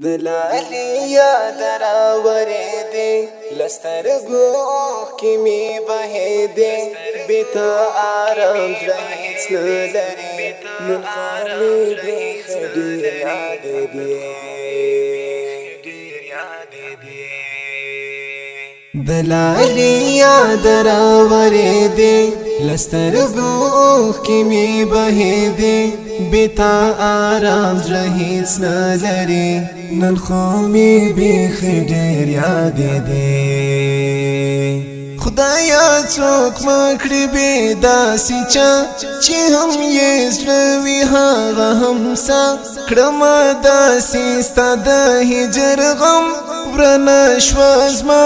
دلالي يا درا وريدي لستر گوخ كيمي بهيدي بيتا بیتا آرام رهیت من نن خالی دی خدیر یاد دی دلالی یاد لستر دوخ کی می بهی دی بیتا آرام رهیس نلری نن خومی بی خیر یاد دی خدایا څوک مکړي به داسې چا چې هم یې زړوي هغه هم سا کړم داسې ستاد هجر غم ورنه شوزما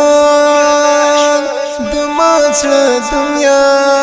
د ما دنیا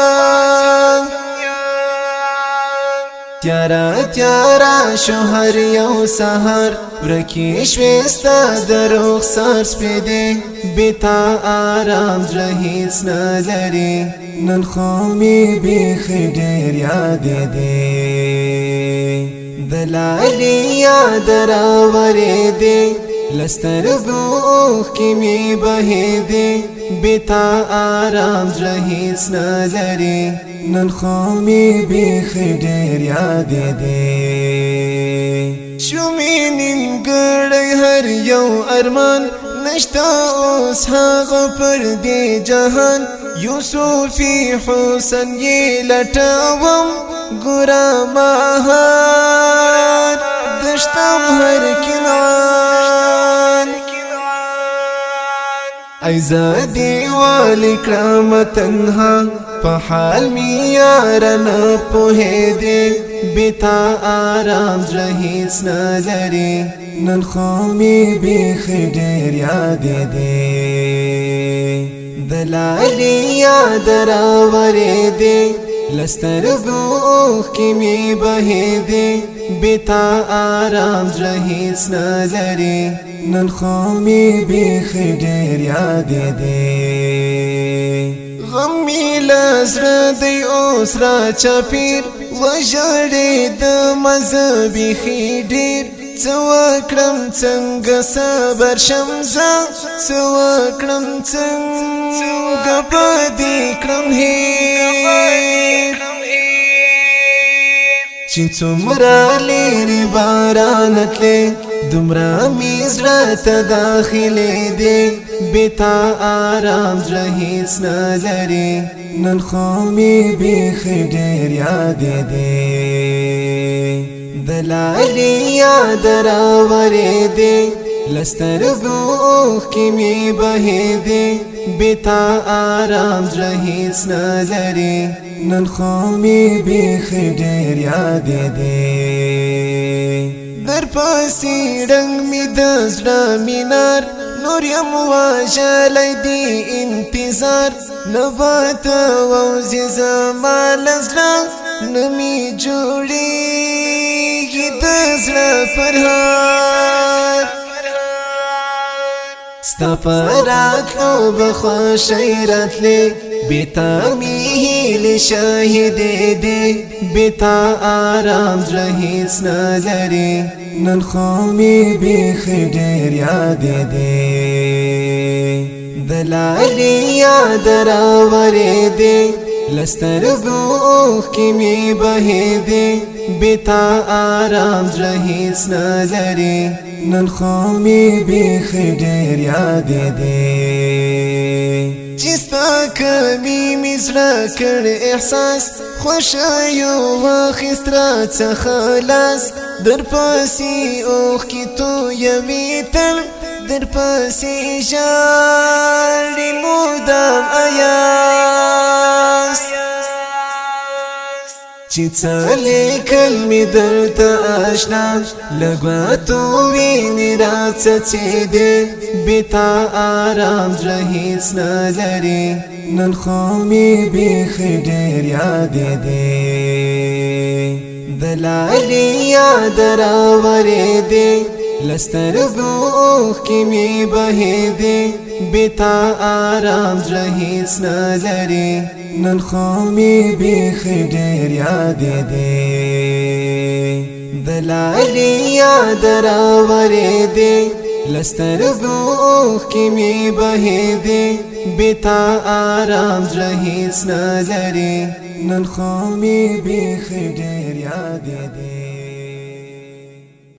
تیارا تیارا شوهر یو سحر ورکی شوستا دروغ سر سپیدی بیتا آرام رهیس نلری نن خومی بیخ دیر یاد دی دلالی یاد را وریدی لستر بوخ کی می بهی دی بیتا آرام رهیس نظری نن خومی بیخ دیر یاد دی شومی نیم گڑی هر یو ارمان نشتا اوس هاغه پر دی جهان یوسفی حسن یې لټوم ګرامه هر دشتم هر کنعان ایزادی والی کرم تنها په حال می یار نه په دې بتا آرام رهیس نظری نن خو می بیخ ډیر یاد دې دلالی یاد را ورې دې لستر بوخ کی می بهې دې بتا آرام رهیس نظری نن خو می بیخ ډیر یاد دی غم می لزر دی اوس را چپیر وژړې د مزه بیخی ډیر څوکړم څنګه صبر شمزا څوکړم څنګه پدې کړم هی چې څومره لري باران تلې دومره میزړه ته داخلي دي بتا آرام زړه نظری نن خو می بیخ ډیر یاد دي دلالي یاد را ورې دي لستر بوخ کی می بهې دی بتا آرام زړه نظری نن خو می بیخ ډیر یاد دي در پاسې رنگ می د زړه مینار نور یم واژلی دی انتظار نبات او زما لزړه نمی جوړي د زړه فرهار ستا پرات لو بخوش راتلی بیتامی دلیل شاهد دی بتا آرام زرهیس نظری نن خومی بیخ دیر یاد دی دلالی یاد را وردی لستر بوخ کی می بهی دی بتا آرام زرهیس نظری نن خومی بیخ دیر یاد دی چستا کمی مزړه کړ احساس خوشایو واخست را خلاص در پسی اوخ کی تو یمی تل در پسی جاری مودم ایار چې څه لیکل می درته آشنا لګوا تو ویني راڅ چې دې بتا آرام رهیس نظری نن خو می بیخ ډیر یاد دې دلالی یاد راورې دې لستر بروخ کی می بهیدی بیتا آرام رهیس نلری نن خومی بی خدر یادی دی دلالی یاد را وریدی لستر بروخ کی می بیتا آرام رهیس نلری نن خومی بی خدر دی